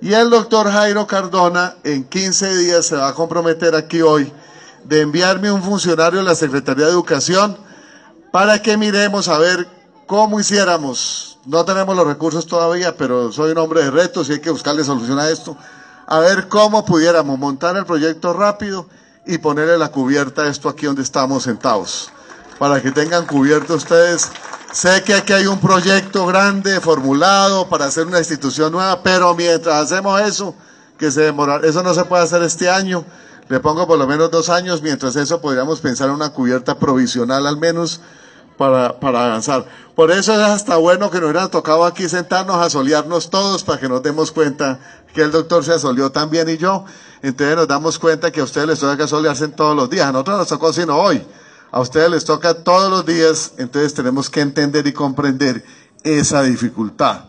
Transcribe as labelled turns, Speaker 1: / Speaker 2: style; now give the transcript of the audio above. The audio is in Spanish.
Speaker 1: Y el doctor Jairo Cardona en 15 días se va a comprometer aquí hoy de enviarme un funcionario de la Secretaría de Educación para que miremos a ver cómo hiciéramos. No tenemos los recursos todavía, pero soy un hombre de retos y hay que buscarle solución a esto. A ver cómo pudiéramos montar el proyecto rápido y ponerle la cubierta a esto aquí donde estamos sentados. Para que tengan cubierto ustedes. Sé que aquí hay un proyecto grande formulado para hacer una institución nueva, pero mientras hacemos eso, que se demora, eso no se puede hacer este año. Le pongo por lo menos dos años, mientras eso podríamos pensar en una cubierta provisional al menos para, para avanzar. Por eso es hasta bueno que nos hubiera tocado aquí sentarnos a solearnos todos para que nos demos cuenta que el doctor se asoleó también y yo. Entonces nos damos cuenta que a ustedes les toca solearse todos los días. A nosotros nos tocó sino hoy. A ustedes les toca todos los días. Entonces tenemos que entender y comprender esa dificultad.